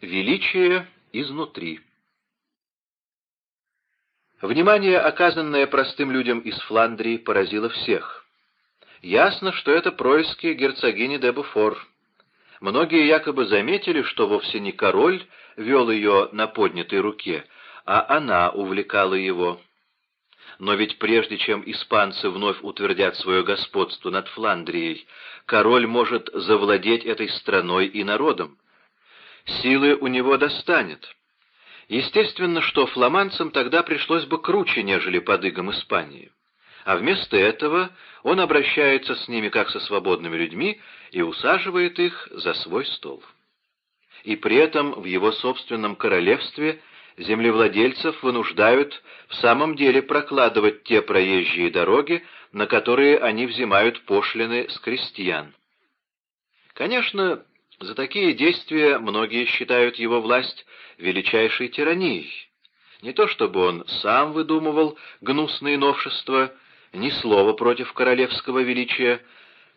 Величие изнутри. Внимание, оказанное простым людям из Фландрии, поразило всех. Ясно, что это происки герцогини де Буфор. Многие якобы заметили, что вовсе не король вел ее на поднятой руке, а она увлекала его. Но ведь прежде чем испанцы вновь утвердят свое господство над Фландрией, король может завладеть этой страной и народом силы у него достанет. Естественно, что фламандцам тогда пришлось бы круче, нежели под игом Испании. А вместо этого он обращается с ними как со свободными людьми и усаживает их за свой стол. И при этом в его собственном королевстве землевладельцев вынуждают в самом деле прокладывать те проезжие дороги, на которые они взимают пошлины с крестьян. Конечно, за такие действия многие считают его власть величайшей тиранией. Не то чтобы он сам выдумывал гнусные новшества, ни слова против королевского величия,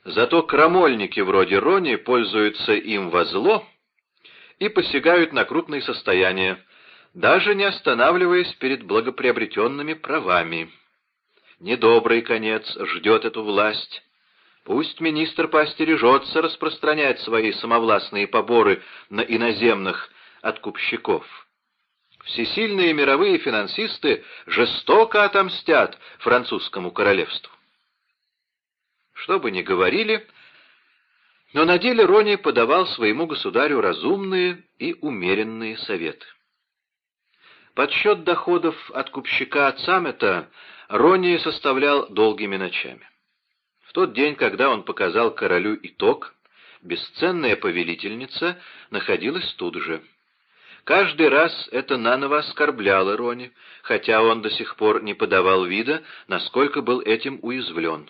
зато крамольники вроде Рони пользуются им во зло и посягают на крупные состояния, даже не останавливаясь перед благоприобретенными правами. Недобрый конец ждет эту власть, Пусть министр поостережется распространять свои самовластные поборы на иноземных откупщиков. Всесильные мировые финансисты жестоко отомстят французскому королевству. Что бы ни говорили, но на деле Рони подавал своему государю разумные и умеренные советы. Подсчет доходов от купщика Цамета Рони составлял долгими ночами. Тот день, когда он показал королю итог, бесценная повелительница находилась тут же. Каждый раз это наново оскорбляло Рони, хотя он до сих пор не подавал вида, насколько был этим уязвлен.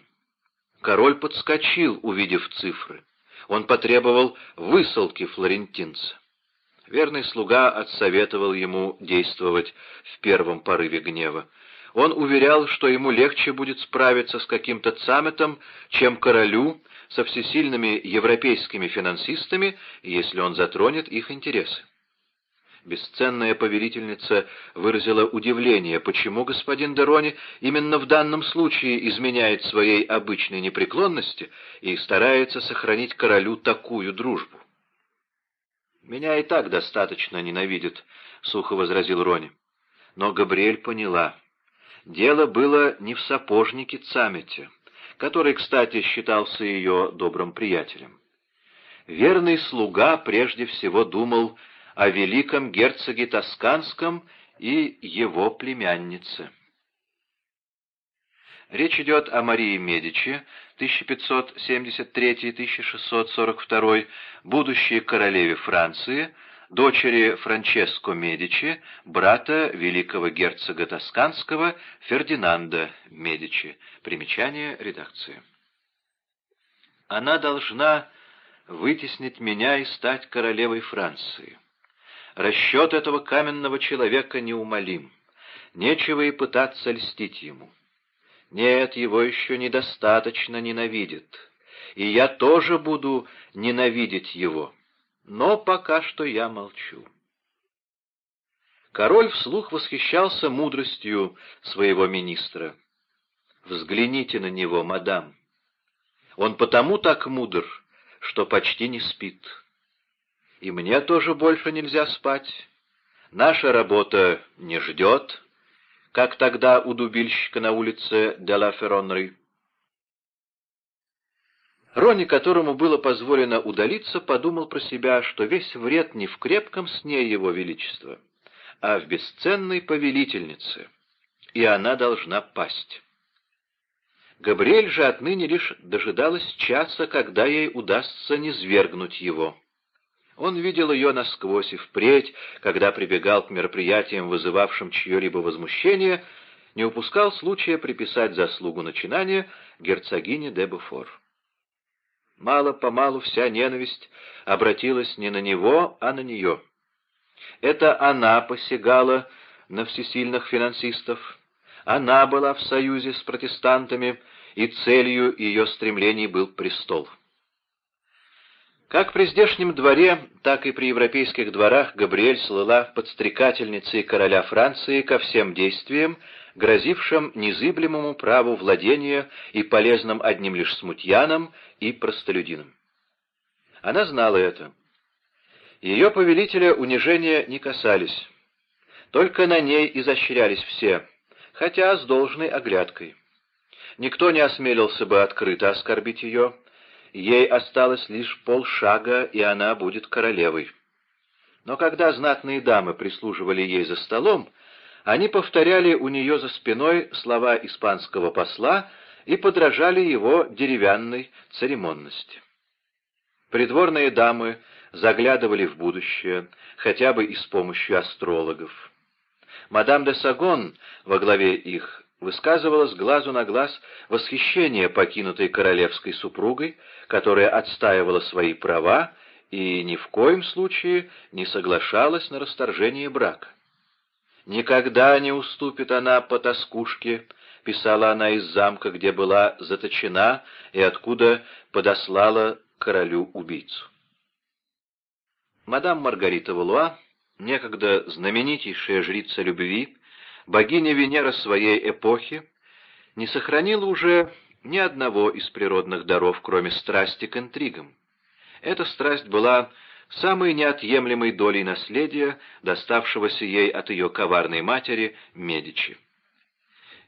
Король подскочил, увидев цифры. Он потребовал высылки флорентинца. Верный слуга отсоветовал ему действовать в первом порыве гнева. Он уверял, что ему легче будет справиться с каким-то цаметом, чем королю со всесильными европейскими финансистами, если он затронет их интересы. Бесценная повелительница выразила удивление, почему господин Дерони именно в данном случае изменяет своей обычной непреклонности и старается сохранить королю такую дружбу. «Меня и так достаточно ненавидит», — сухо возразил Рони. Но Габриэль поняла. Дело было не в сапожнике Цамете, который, кстати, считался ее добрым приятелем. Верный слуга прежде всего думал о великом герцоге Тосканском и его племяннице. Речь идет о Марии Медичи, 1573-1642, будущей королеве Франции, дочери Франческо Медичи, брата великого герцога Тосканского Фердинанда Медичи. Примечание редакции. Она должна вытеснить меня и стать королевой Франции. Расчет этого каменного человека неумолим. Нечего и пытаться льстить ему. Нет, его еще недостаточно ненавидит. И я тоже буду ненавидеть его но пока что я молчу. Король вслух восхищался мудростью своего министра. «Взгляните на него, мадам. Он потому так мудр, что почти не спит. И мне тоже больше нельзя спать. Наша работа не ждет, как тогда у дубильщика на улице де ла Ферронри. Рони, которому было позволено удалиться, подумал про себя, что весь вред не в крепком сне его величества, а в бесценной повелительнице, и она должна пасть. Габриэль же отныне лишь дожидалась часа, когда ей удастся низвергнуть его. Он видел ее насквозь и впредь, когда прибегал к мероприятиям, вызывавшим чье-либо возмущение, не упускал случая приписать заслугу начинания герцогине де Буфор. Мало-помалу вся ненависть обратилась не на него, а на нее. Это она посягала на всесильных финансистов, она была в союзе с протестантами, и целью ее стремлений был престол. Как при здешнем дворе, так и при европейских дворах Габриэль слыла подстрекательницей короля Франции ко всем действиям, грозившим незыблемому праву владения и полезным одним лишь смутьянам и простолюдинам. Она знала это. Ее повелителя унижения не касались. Только на ней изощрялись все, хотя с должной оглядкой. Никто не осмелился бы открыто оскорбить ее, Ей осталось лишь полшага, и она будет королевой. Но когда знатные дамы прислуживали ей за столом, они повторяли у нее за спиной слова испанского посла и подражали его деревянной церемонности. Придворные дамы заглядывали в будущее, хотя бы и с помощью астрологов. Мадам де Сагон во главе их высказывала с глазу на глаз восхищение покинутой королевской супругой, которая отстаивала свои права и ни в коем случае не соглашалась на расторжение брака. «Никогда не уступит она по тоскушке», — писала она из замка, где была заточена и откуда подослала королю убийцу. Мадам Маргарита Валуа, некогда знаменитейшая жрица любви, богиня Венера своей эпохи, не сохранила уже ни одного из природных даров, кроме страсти к интригам. Эта страсть была самой неотъемлемой долей наследия, доставшегося ей от ее коварной матери Медичи.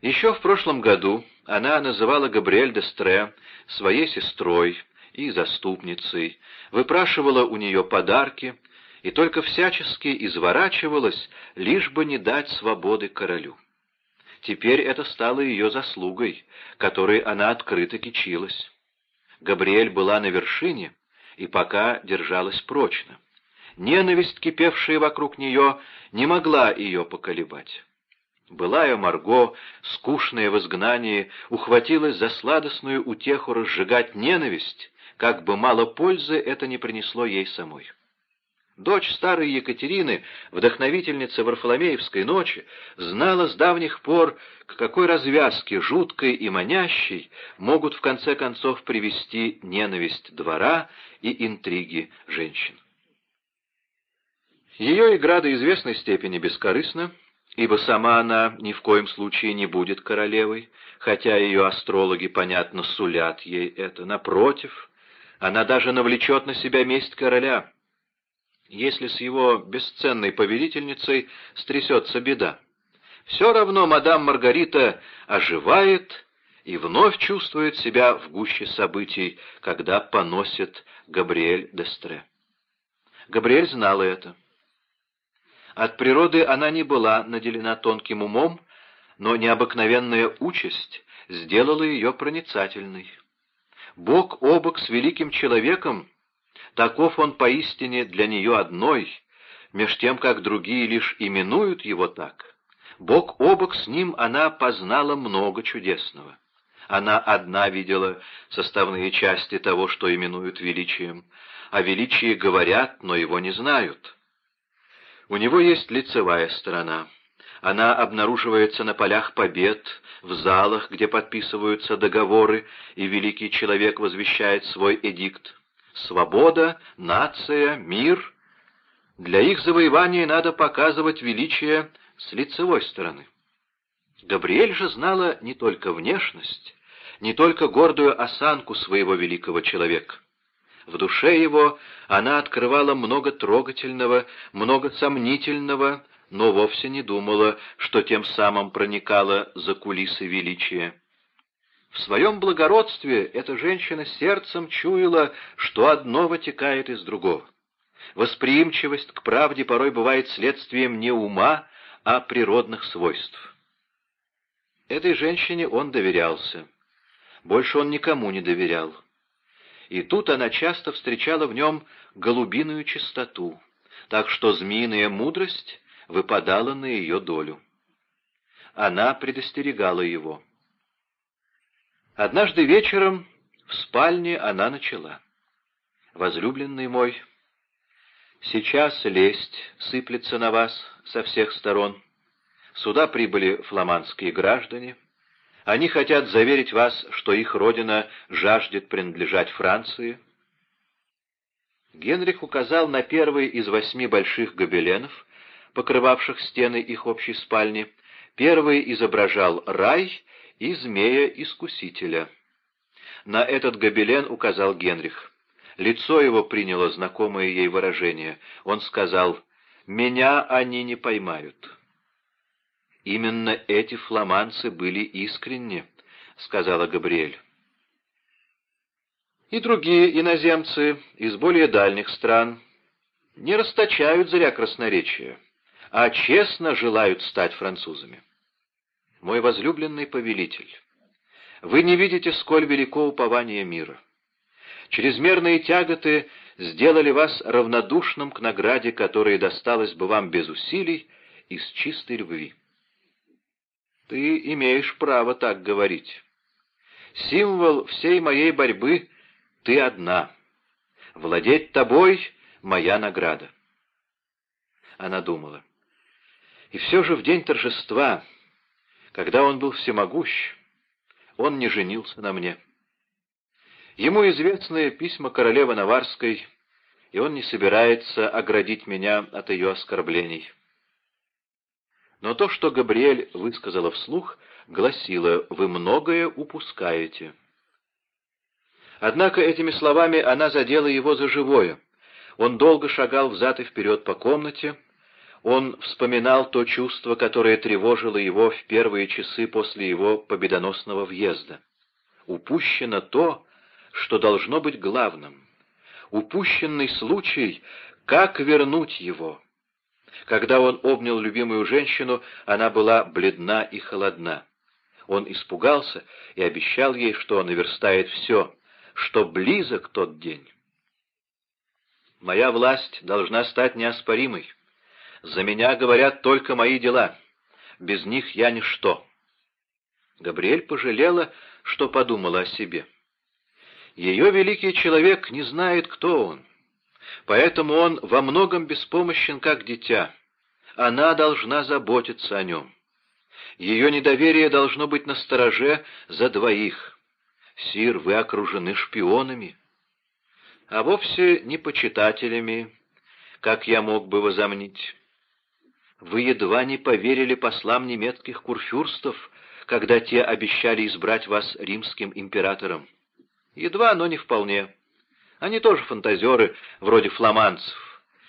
Еще в прошлом году она называла Габриэль де Стре своей сестрой и заступницей, выпрашивала у нее подарки и только всячески изворачивалась, лишь бы не дать свободы королю. Теперь это стало ее заслугой, которой она открыто кичилась. Габриэль была на вершине и пока держалась прочно. Ненависть, кипевшая вокруг нее, не могла ее поколебать. Былая Марго, скучная в изгнании, ухватилась за сладостную утеху разжигать ненависть, как бы мало пользы это не принесло ей самой. Дочь старой Екатерины, вдохновительница Варфоломеевской ночи, знала с давних пор, к какой развязке, жуткой и манящей, могут в конце концов привести ненависть двора и интриги женщин. Ее игра до известной степени бескорыстна, ибо сама она ни в коем случае не будет королевой, хотя ее астрологи, понятно, сулят ей это. Напротив, она даже навлечет на себя месть короля — если с его бесценной повелительницей стрясется беда. Все равно мадам Маргарита оживает и вновь чувствует себя в гуще событий, когда поносит Габриэль Дестре. Габриэль знала это. От природы она не была наделена тонким умом, но необыкновенная участь сделала ее проницательной. Бог о бок с великим человеком Таков он поистине для нее одной, меж тем, как другие лишь именуют его так. Бок о бок с ним она познала много чудесного. Она одна видела составные части того, что именуют величием. О величии говорят, но его не знают. У него есть лицевая сторона. Она обнаруживается на полях побед, в залах, где подписываются договоры, и великий человек возвещает свой эдикт свобода, нация, мир. Для их завоевания надо показывать величие с лицевой стороны. Габриэль же знала не только внешность, не только гордую осанку своего великого человека. В душе его она открывала много трогательного, много сомнительного, но вовсе не думала, что тем самым проникала за кулисы величия. В своем благородстве эта женщина сердцем чуяла, что одно вытекает из другого. Восприимчивость к правде порой бывает следствием не ума, а природных свойств. Этой женщине он доверялся. Больше он никому не доверял. И тут она часто встречала в нем голубиную чистоту, так что змеиная мудрость выпадала на ее долю. Она предостерегала его. Однажды вечером в спальне она начала. «Возлюбленный мой, сейчас лесть сыплется на вас со всех сторон. Сюда прибыли фламандские граждане. Они хотят заверить вас, что их родина жаждет принадлежать Франции. Генрих указал на первый из восьми больших гобеленов, покрывавших стены их общей спальни. Первый изображал рай и змея-искусителя. На этот гобелен указал Генрих. Лицо его приняло знакомое ей выражение. Он сказал, «Меня они не поймают». «Именно эти фламанцы были искренни», — сказала Габриэль. И другие иноземцы из более дальних стран не расточают зря красноречия, а честно желают стать французами. Мой возлюбленный повелитель, вы не видите, сколь велико упование мира. Чрезмерные тяготы сделали вас равнодушным к награде, которая досталась бы вам без усилий и с чистой любви. Ты имеешь право так говорить. Символ всей моей борьбы — ты одна. Владеть тобой — моя награда. Она думала. И все же в день торжества, когда он был всемогущ, он не женился на мне. Ему известны письма королевы Наварской, и он не собирается оградить меня от ее оскорблений. Но то, что Габриэль высказала вслух, гласило «Вы многое упускаете». Однако этими словами она задела его за живое. Он долго шагал взад и вперед по комнате, он вспоминал то чувство, которое тревожило его в первые часы после его победоносного въезда. Упущено то, что должно быть главным. Упущенный случай, как вернуть его? Когда он обнял любимую женщину, она была бледна и холодна. Он испугался и обещал ей, что наверстает все, что близок тот день. «Моя власть должна стать неоспоримой. За меня говорят только мои дела. Без них я ничто». Габриэль пожалела, что подумала о себе. Ее великий человек не знает, кто он. Поэтому он во многом беспомощен, как дитя. Она должна заботиться о нем. Ее недоверие должно быть на стороже за двоих. Сир, вы окружены шпионами. А вовсе не почитателями, как я мог бы возомнить. Вы едва не поверили послам немецких курфюрстов, когда те обещали избрать вас римским императором. Едва, но не вполне. Они тоже фантазеры, вроде фламандцев,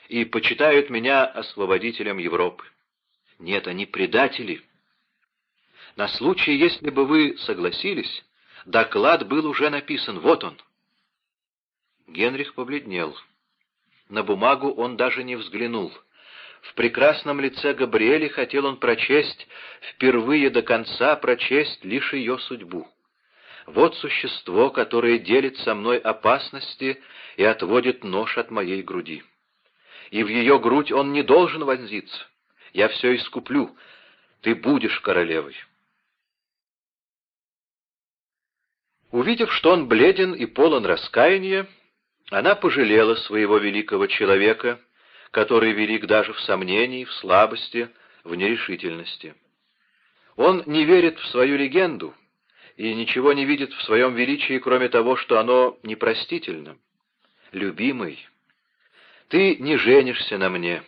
и почитают меня освободителем Европы. Нет, они предатели. На случай, если бы вы согласились, доклад был уже написан. Вот он. Генрих побледнел. На бумагу он даже не взглянул. В прекрасном лице Габриэли хотел он прочесть, впервые до конца прочесть лишь ее судьбу. Вот существо, которое делит со мной опасности и отводит нож от моей груди. И в ее грудь он не должен вонзиться. Я все искуплю. Ты будешь королевой. Увидев, что он бледен и полон раскаяния, она пожалела своего великого человека, который велик даже в сомнении, в слабости, в нерешительности. Он не верит в свою легенду, и ничего не видит в своем величии, кроме того, что оно непростительно. Любимый, ты не женишься на мне.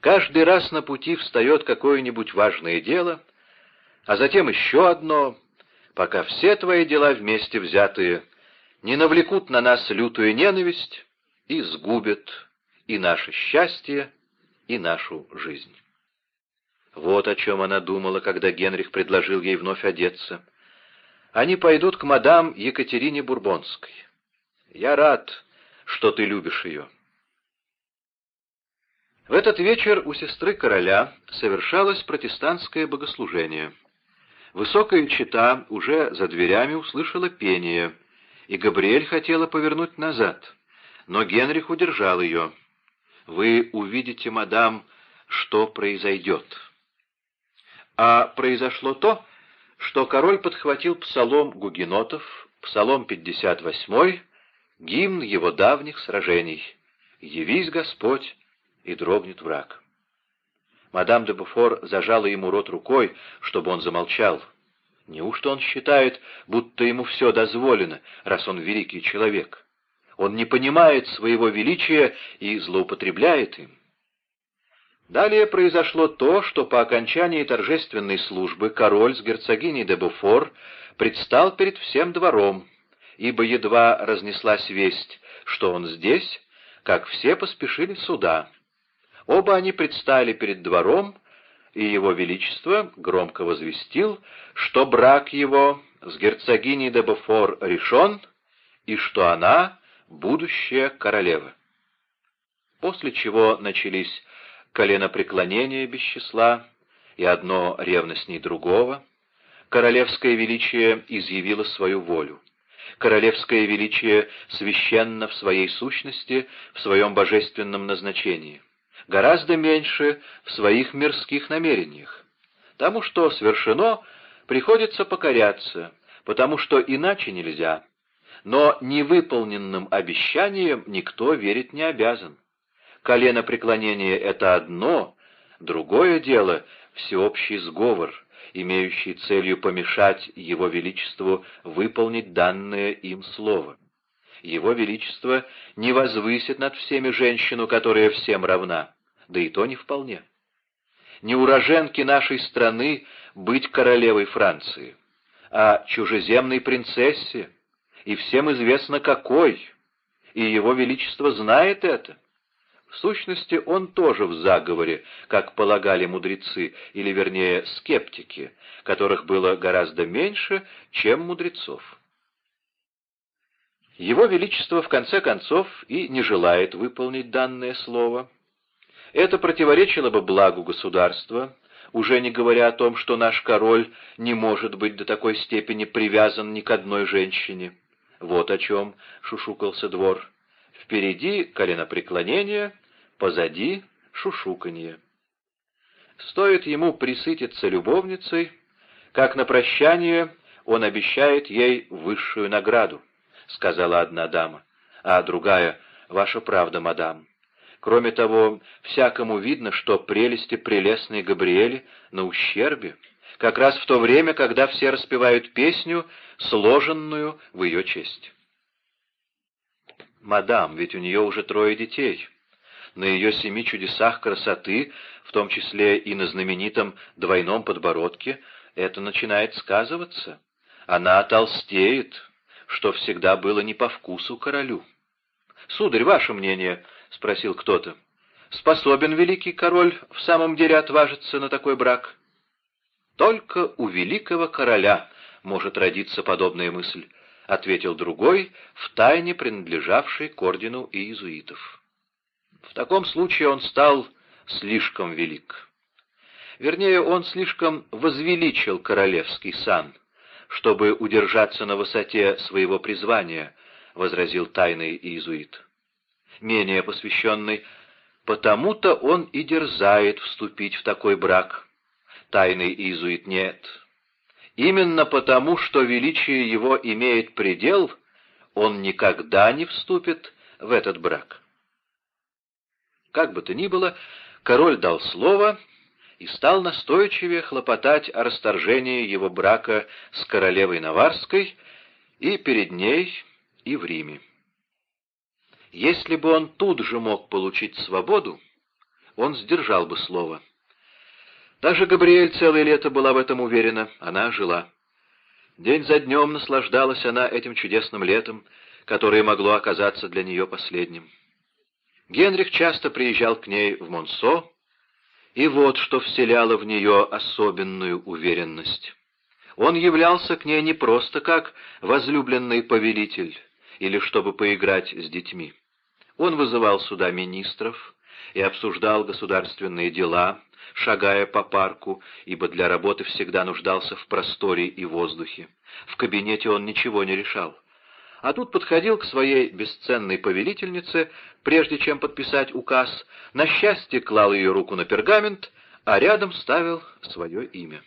Каждый раз на пути встает какое-нибудь важное дело, а затем еще одно, пока все твои дела вместе взятые не навлекут на нас лютую ненависть и сгубят и наше счастье, и нашу жизнь. Вот о чем она думала, когда Генрих предложил ей вновь одеться — они пойдут к мадам Екатерине Бурбонской. Я рад, что ты любишь ее. В этот вечер у сестры короля совершалось протестантское богослужение. Высокая чита уже за дверями услышала пение, и Габриэль хотела повернуть назад, но Генрих удержал ее. «Вы увидите, мадам, что произойдет». А произошло то, что король подхватил псалом гугенотов, псалом 58, гимн его давних сражений «Явись, Господь, и дрогнет враг». Мадам де Буфор зажала ему рот рукой, чтобы он замолчал. Неужто он считает, будто ему все дозволено, раз он великий человек? Он не понимает своего величия и злоупотребляет им. Далее произошло то, что по окончании торжественной службы король с герцогиней де Буфор предстал перед всем двором, ибо едва разнеслась весть, что он здесь, как все поспешили сюда. Оба они предстали перед двором, и его величество громко возвестил, что брак его с герцогиней де Буфор решен, и что она — будущая королева. После чего начались коленопреклонение без числа, и одно ревностней другого. Королевское величие изъявило свою волю. Королевское величие священно в своей сущности, в своем божественном назначении. Гораздо меньше в своих мирских намерениях. Тому, что свершено, приходится покоряться, потому что иначе нельзя. Но невыполненным обещаниям никто верить не обязан. Колено преклонения — это одно, другое дело — всеобщий сговор, имеющий целью помешать Его Величеству выполнить данное им слово. Его Величество не возвысит над всеми женщину, которая всем равна, да и то не вполне. Не уроженке нашей страны быть королевой Франции, а чужеземной принцессе, и всем известно какой, и Его Величество знает это. В сущности, он тоже в заговоре, как полагали мудрецы, или, вернее, скептики, которых было гораздо меньше, чем мудрецов. Его Величество, в конце концов, и не желает выполнить данное слово. Это противоречило бы благу государства, уже не говоря о том, что наш король не может быть до такой степени привязан ни к одной женщине. Вот о чем шушукался двор. Впереди коленопреклонение, позади шушуканье. Стоит ему присытиться любовницей, как на прощание он обещает ей высшую награду, — сказала одна дама, а другая — «Ваша правда, мадам». Кроме того, всякому видно, что прелести прелестной Габриэли на ущербе, как раз в то время, когда все распевают песню, сложенную в ее честь. «Мадам, ведь у нее уже трое детей на ее семи чудесах красоты, в том числе и на знаменитом двойном подбородке, это начинает сказываться. Она толстеет, что всегда было не по вкусу королю. «Сударь, ваше мнение?» — спросил кто-то. «Способен великий король в самом деле отважиться на такой брак?» «Только у великого короля может родиться подобная мысль», — ответил другой, втайне принадлежавший к ордену иезуитов. В таком случае он стал слишком велик. Вернее, он слишком возвеличил королевский сан, чтобы удержаться на высоте своего призвания, — возразил тайный иезуит. Менее посвященный, потому-то он и дерзает вступить в такой брак. Тайный иезуит нет. Именно потому, что величие его имеет предел, он никогда не вступит в этот брак. Как бы то ни было, король дал слово и стал настойчивее хлопотать о расторжении его брака с королевой Наварской и перед ней, и в Риме. Если бы он тут же мог получить свободу, он сдержал бы слово. Даже Габриэль целое лето была в этом уверена, она жила. День за днем наслаждалась она этим чудесным летом, которое могло оказаться для нее последним. Генрих часто приезжал к ней в Монсо, и вот что вселяло в нее особенную уверенность. Он являлся к ней не просто как возлюбленный повелитель или чтобы поиграть с детьми. Он вызывал сюда министров и обсуждал государственные дела, шагая по парку, ибо для работы всегда нуждался в просторе и воздухе. В кабинете он ничего не решал а тут подходил к своей бесценной повелительнице, прежде чем подписать указ, на счастье клал ее руку на пергамент, а рядом ставил свое имя.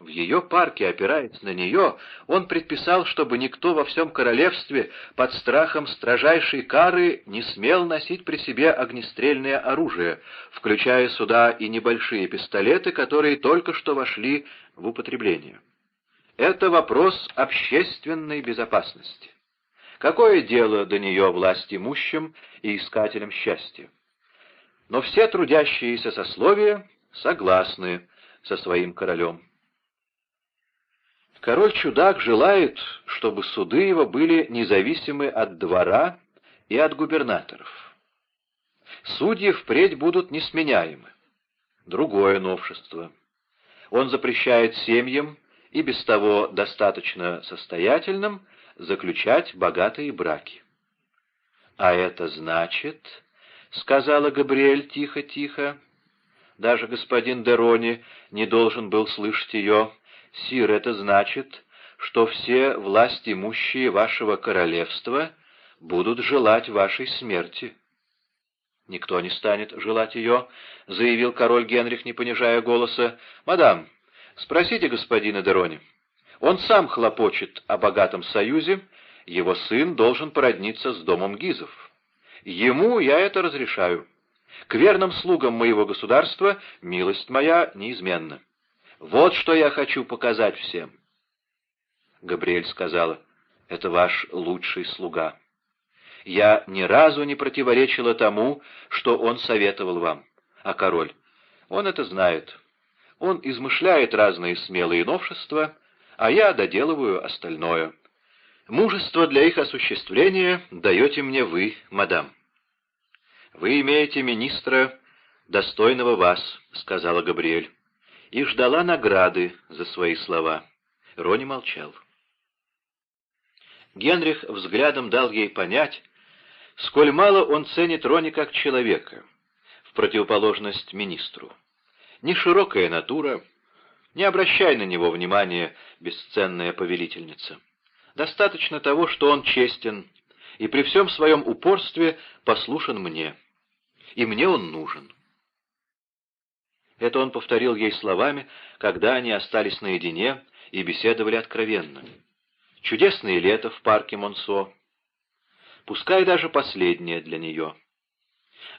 В ее парке, опираясь на нее, он предписал, чтобы никто во всем королевстве под страхом строжайшей кары не смел носить при себе огнестрельное оружие, включая сюда и небольшие пистолеты, которые только что вошли в употребление. Это вопрос общественной безопасности. Какое дело до нее власть имущим и искателям счастья? Но все трудящиеся сословия согласны со своим королем. Король-чудак желает, чтобы суды его были независимы от двора и от губернаторов. Судьи впредь будут несменяемы. Другое новшество. Он запрещает семьям и без того достаточно состоятельным заключать богатые браки. «А это значит, — сказала Габриэль тихо-тихо, — даже господин Дерони не должен был слышать ее, — «Сир, это значит, что все власть имущие вашего королевства будут желать вашей смерти». «Никто не станет желать ее», — заявил король Генрих, не понижая голоса. «Мадам, спросите господина Дерони. Он сам хлопочет о богатом союзе, его сын должен породниться с домом Гизов. Ему я это разрешаю. К верным слугам моего государства милость моя неизменна. Вот что я хочу показать всем. Габриэль сказала, это ваш лучший слуга. Я ни разу не противоречила тому, что он советовал вам. А король, он это знает. Он измышляет разные смелые новшества, а я доделываю остальное. Мужество для их осуществления даете мне вы, мадам. «Вы имеете министра, достойного вас», — сказала Габриэль, и ждала награды за свои слова. Рони молчал. Генрих взглядом дал ей понять, сколь мало он ценит Рони как человека, в противоположность министру. Не широкая натура, не обращай на него внимания, бесценная повелительница. Достаточно того, что он честен и при всем своем упорстве послушен мне. И мне он нужен. Это он повторил ей словами, когда они остались наедине и беседовали откровенно. Чудесное лето в парке Монсо. Пускай даже последнее для нее.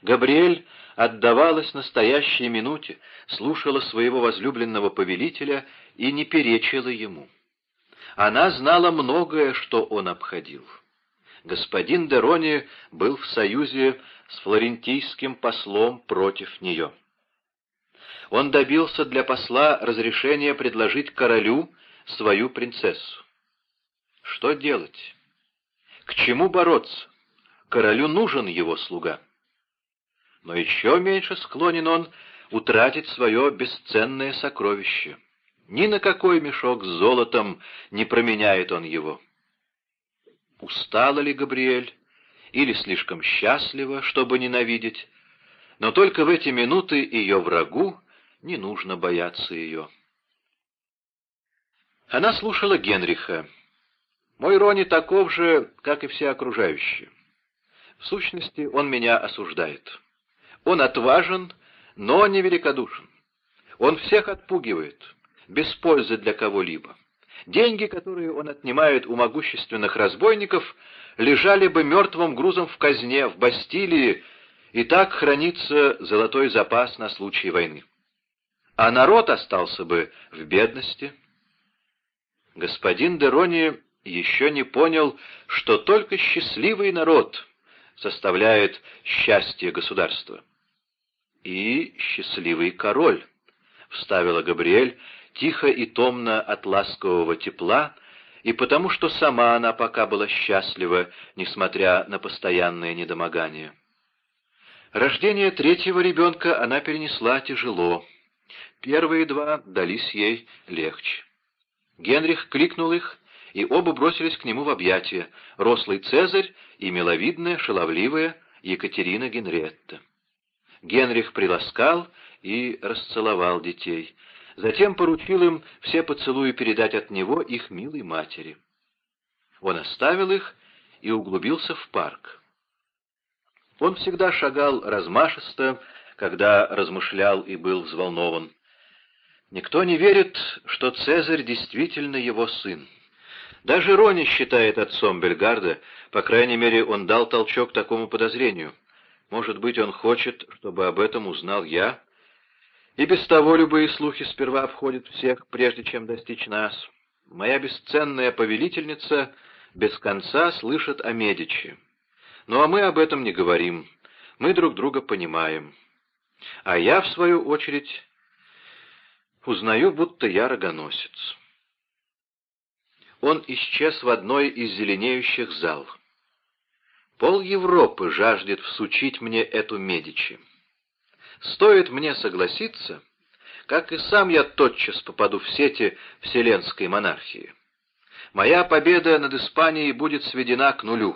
Габриэль отдавалась настоящей минуте, слушала своего возлюбленного повелителя и не перечила ему. Она знала многое, что он обходил. Господин Дерони был в союзе с флорентийским послом против нее. Он добился для посла разрешения предложить королю свою принцессу. Что делать? К чему бороться? Королю нужен его слуга но еще меньше склонен он утратить свое бесценное сокровище. Ни на какой мешок с золотом не променяет он его. Устала ли Габриэль или слишком счастлива, чтобы ненавидеть, но только в эти минуты ее врагу не нужно бояться ее. Она слушала Генриха. «Мой Рони таков же, как и все окружающие. В сущности, он меня осуждает». Он отважен, но не великодушен. Он всех отпугивает, без пользы для кого-либо. Деньги, которые он отнимает у могущественных разбойников, лежали бы мертвым грузом в казне, в Бастилии, и так хранится золотой запас на случай войны. А народ остался бы в бедности. Господин Дерони еще не понял, что только счастливый народ составляет счастье государства и счастливый король», — вставила Габриэль, тихо и томно от ласкового тепла, и потому что сама она пока была счастлива, несмотря на постоянное недомогание. Рождение третьего ребенка она перенесла тяжело. Первые два дались ей легче. Генрих кликнул их, и оба бросились к нему в объятия, рослый Цезарь и миловидная, шаловливая Екатерина Генретта. Генрих приласкал и расцеловал детей. Затем поручил им все поцелуи передать от него их милой матери. Он оставил их и углубился в парк. Он всегда шагал размашисто, когда размышлял и был взволнован. Никто не верит, что Цезарь действительно его сын. Даже Рони считает отцом Бельгарда, по крайней мере, он дал толчок такому подозрению. Может быть, он хочет, чтобы об этом узнал я? И без того любые слухи сперва обходят всех, прежде чем достичь нас. Моя бесценная повелительница без конца слышат о Медичи. Ну а мы об этом не говорим, мы друг друга понимаем. А я, в свою очередь, узнаю, будто я рогоносец. Он исчез в одной из зеленеющих зал. Пол Европы жаждет всучить мне эту Медичи. Стоит мне согласиться, как и сам я тотчас попаду в сети вселенской монархии. Моя победа над Испанией будет сведена к нулю.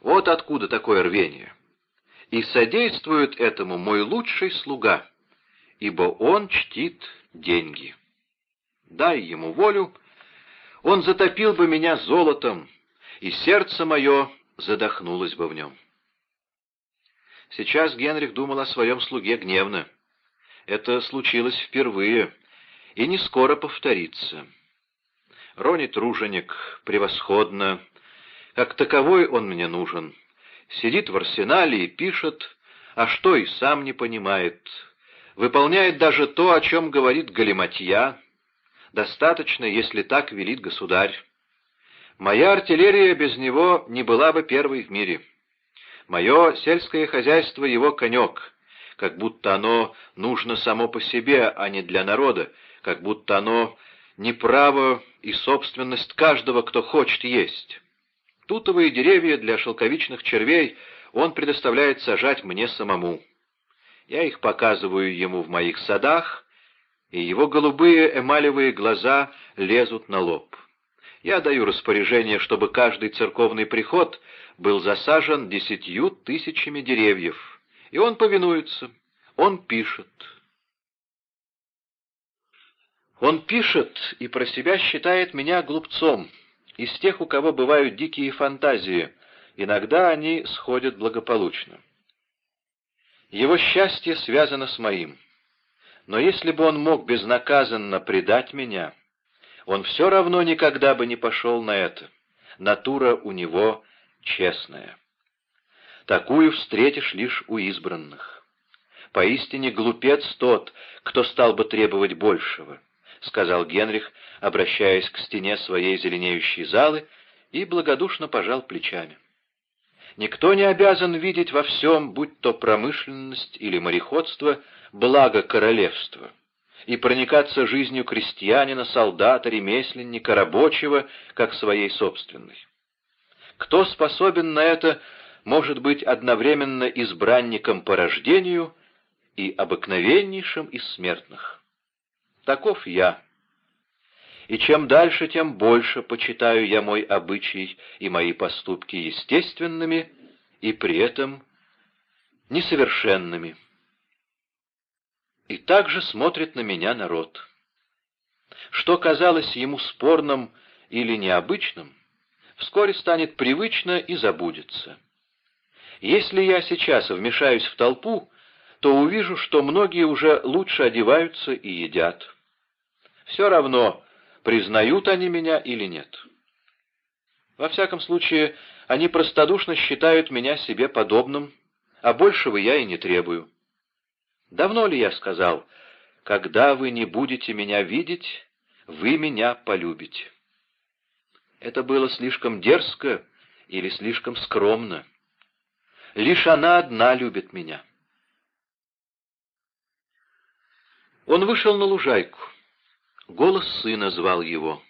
Вот откуда такое рвение. И содействует этому мой лучший слуга, ибо он чтит деньги. Дай ему волю, он затопил бы меня золотом, и сердце мое задохнулось бы в нем. Сейчас Генрих думал о своем слуге гневно. Это случилось впервые и не скоро повторится. Рони Труженик превосходно. Как таковой он мне нужен. Сидит в арсенале и пишет, а что и сам не понимает. Выполняет даже то, о чем говорит Галиматья. Достаточно, если так велит государь. Моя артиллерия без него не была бы первой в мире. Мое сельское хозяйство — его конек, как будто оно нужно само по себе, а не для народа, как будто оно не право и собственность каждого, кто хочет есть. Тутовые деревья для шелковичных червей он предоставляет сажать мне самому. Я их показываю ему в моих садах, и его голубые эмалевые глаза лезут на лоб. Я даю распоряжение, чтобы каждый церковный приход был засажен десятью тысячами деревьев. И он повинуется, он пишет. Он пишет и про себя считает меня глупцом, из тех, у кого бывают дикие фантазии, иногда они сходят благополучно. Его счастье связано с моим. Но если бы он мог безнаказанно предать меня, он все равно никогда бы не пошел на это. Натура у него честная. Такую встретишь лишь у избранных. Поистине глупец тот, кто стал бы требовать большего, — сказал Генрих, обращаясь к стене своей зеленеющей залы, и благодушно пожал плечами. Никто не обязан видеть во всем, будь то промышленность или мореходство, благо королевства и проникаться жизнью крестьянина, солдата, ремесленника, рабочего, как своей собственной. Кто способен на это, может быть одновременно избранником по рождению и обыкновеннейшим из смертных. Таков я. И чем дальше, тем больше почитаю я мой обычай и мои поступки естественными и при этом несовершенными. И также смотрит на меня народ. Что казалось ему спорным или необычным, вскоре станет привычно и забудется. Если я сейчас вмешаюсь в толпу, то увижу, что многие уже лучше одеваются и едят. Все равно, признают они меня или нет. Во всяком случае, они простодушно считают меня себе подобным, а большего я и не требую. Давно ли я сказал, когда вы не будете меня видеть, вы меня полюбите? Это было слишком дерзко или слишком скромно. Лишь она одна любит меня. Он вышел на лужайку. Голос сына звал его.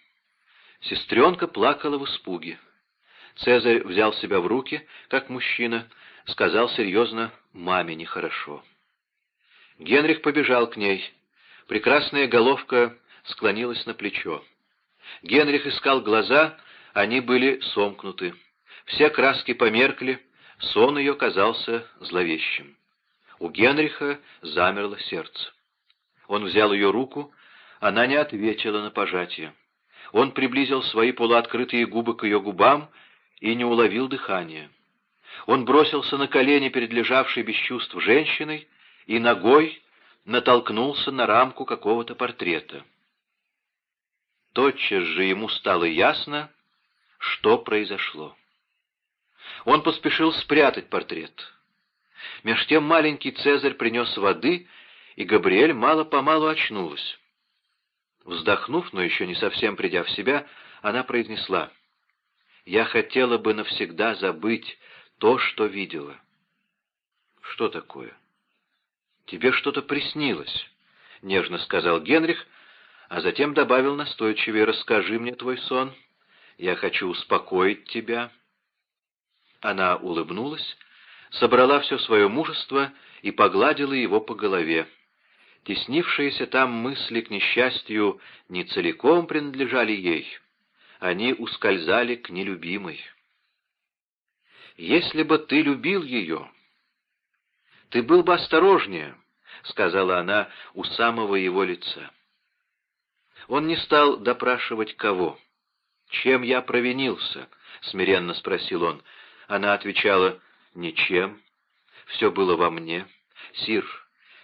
Сестренка плакала в испуге. Цезарь взял себя в руки, как мужчина, сказал серьезно «маме нехорошо». Генрих побежал к ней. Прекрасная головка склонилась на плечо. Генрих искал глаза, они были сомкнуты. Все краски померкли, сон ее казался зловещим. У Генриха замерло сердце. Он взял ее руку, она не ответила на пожатие. Он приблизил свои полуоткрытые губы к ее губам и не уловил дыхания. Он бросился на колени перед лежавшей без чувств женщиной и ногой натолкнулся на рамку какого-то портрета. Тотчас же ему стало ясно, что произошло. Он поспешил спрятать портрет. Меж тем маленький Цезарь принес воды, и Габриэль мало-помалу очнулась. Вздохнув, но еще не совсем придя в себя, она произнесла, Я хотела бы навсегда забыть то, что видела. Что такое? Тебе что-то приснилось, — нежно сказал Генрих, а затем добавил настойчивее, расскажи мне твой сон. Я хочу успокоить тебя. Она улыбнулась, собрала все свое мужество и погладила его по голове. Теснившиеся там мысли, к несчастью, не целиком принадлежали ей. Они ускользали к нелюбимой. «Если бы ты любил ее, ты был бы осторожнее», — сказала она у самого его лица. Он не стал допрашивать кого. «Чем я провинился?» — смиренно спросил он. Она отвечала, «Ничем. Все было во мне. Сир,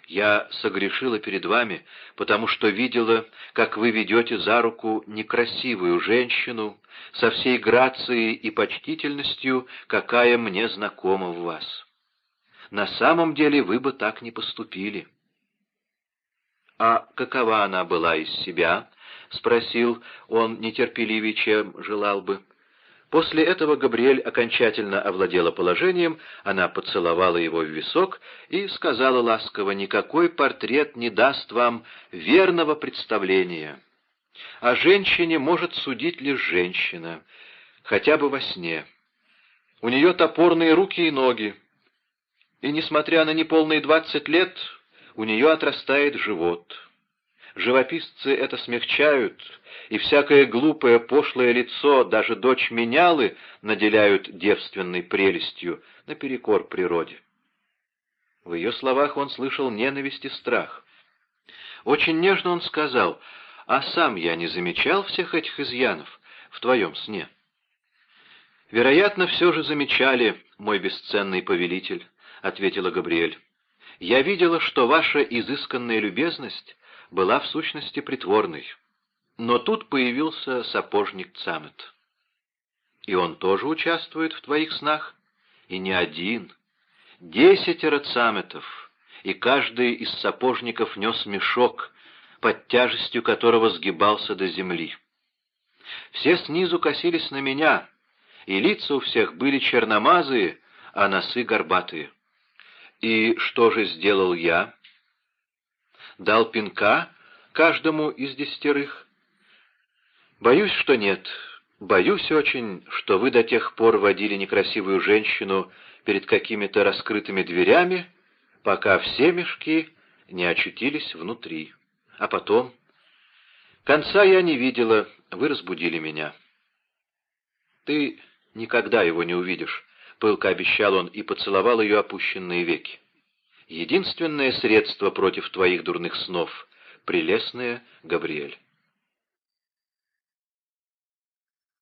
я согрешила перед вами, потому что видела, как вы ведете за руку некрасивую женщину со всей грацией и почтительностью, какая мне знакома в вас. На самом деле вы бы так не поступили». «А какова она была из себя?» — спросил он нетерпеливее, чем желал бы. После этого Габриэль окончательно овладела положением, она поцеловала его в висок и сказала ласково, «Никакой портрет не даст вам верного представления. О женщине может судить лишь женщина, хотя бы во сне. У нее топорные руки и ноги, и, несмотря на неполные двадцать лет, у нее отрастает живот». Живописцы это смягчают, и всякое глупое, пошлое лицо, даже дочь менялы, наделяют девственной прелестью наперекор природе. В ее словах он слышал ненависть и страх. Очень нежно он сказал, «А сам я не замечал всех этих изъянов в твоем сне». «Вероятно, все же замечали, мой бесценный повелитель», — ответила Габриэль. «Я видела, что ваша изысканная любезность была в сущности притворной. Но тут появился сапожник Цамет. И он тоже участвует в твоих снах? И не один. Десятеро Цаметов, и каждый из сапожников нес мешок, под тяжестью которого сгибался до земли. Все снизу косились на меня, и лица у всех были черномазые, а носы горбатые. И что же сделал я? дал пинка каждому из десятерых? Боюсь, что нет. Боюсь очень, что вы до тех пор водили некрасивую женщину перед какими-то раскрытыми дверями, пока все мешки не очутились внутри. А потом... Конца я не видела, вы разбудили меня. Ты никогда его не увидишь, — пылко обещал он и поцеловал ее опущенные веки единственное средство против твоих дурных снов, прелестная Габриэль.